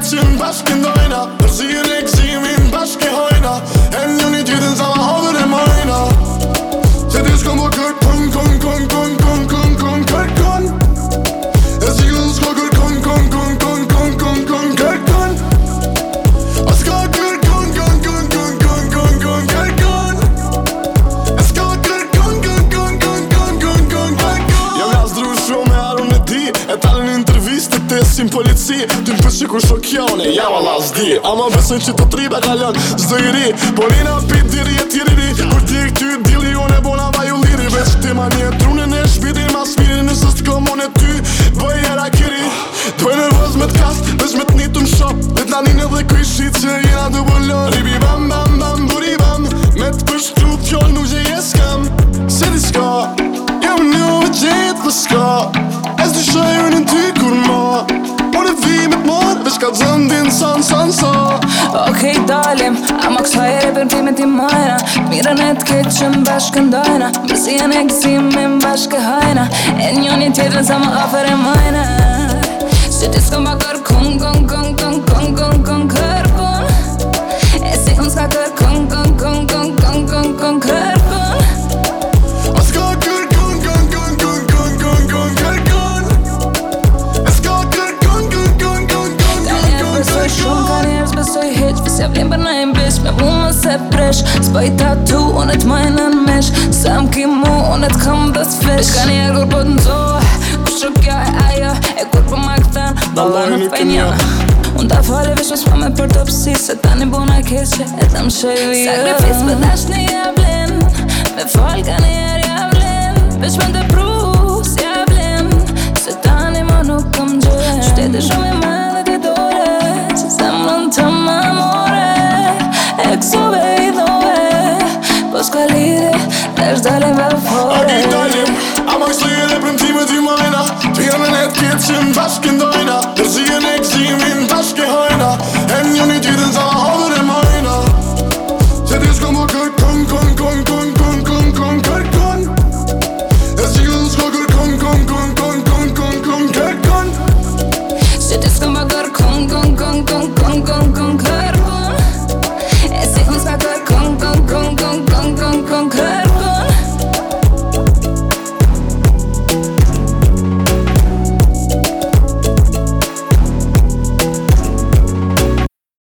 veqin bashkë ndojna Përsi i rekzimin bashkë i hojna E një një tjetin sa ma hodhër e majna Që ti s'kom po kërk kën kën kën kën kën kën kën kërk kën E si ku s'ko kërk kën kën kën kën kën kën kën kërk kën A s'ko kërk kën kën kën kën kën kën kën kërk kën E s'ko kërk kën kën kën kën kën kën kën kën kën besim polici Ty më përshiku shokjone, ja ma la zdi A ma besoj që të tri kalon zdo i ri Polina pit diri e tiri Kur ti e këty dili unë bona vaju liri Vesh ti ma një trunin e shpiti ma smiri Nësë së të komon e ty bëj e rakiri Dvoj nërvoz me t'kast, vesh me t'ni shop Vet na një në dhe kryshi që jena du bullon Ribi bam bam bam buri bam Me t'pështu fjoll nuk gje jeskam Se di s'ka, jam një vë gjithë dhe shpimit mor Vesh ka zëndin son, son, son Okej, okay, dalim Ama kësa e repër pimit i majna Mirën e të këtë që më bashkë ndojna Mësi e në bashkë hajna E njën i tjetërën sa më afer e majna Si të s'kom bakar kem për në imbish Me mu më se presh Spaj ta tu, unë të majnë në në Se më ki mu, unë të kam dhe s'fesh fesh E ka një e kur po të nëzohë Kur shëp kjo e ajo E kur po ma këtan Bala në fejnja Unë ta fale vishme s'pa me për të pësi Se ta një buna keqe E të më shëjë Sakrifis për dash një e blen Окей, далі, а ми йшли лепим тіми дві малина Ти мене кицин башкин дойна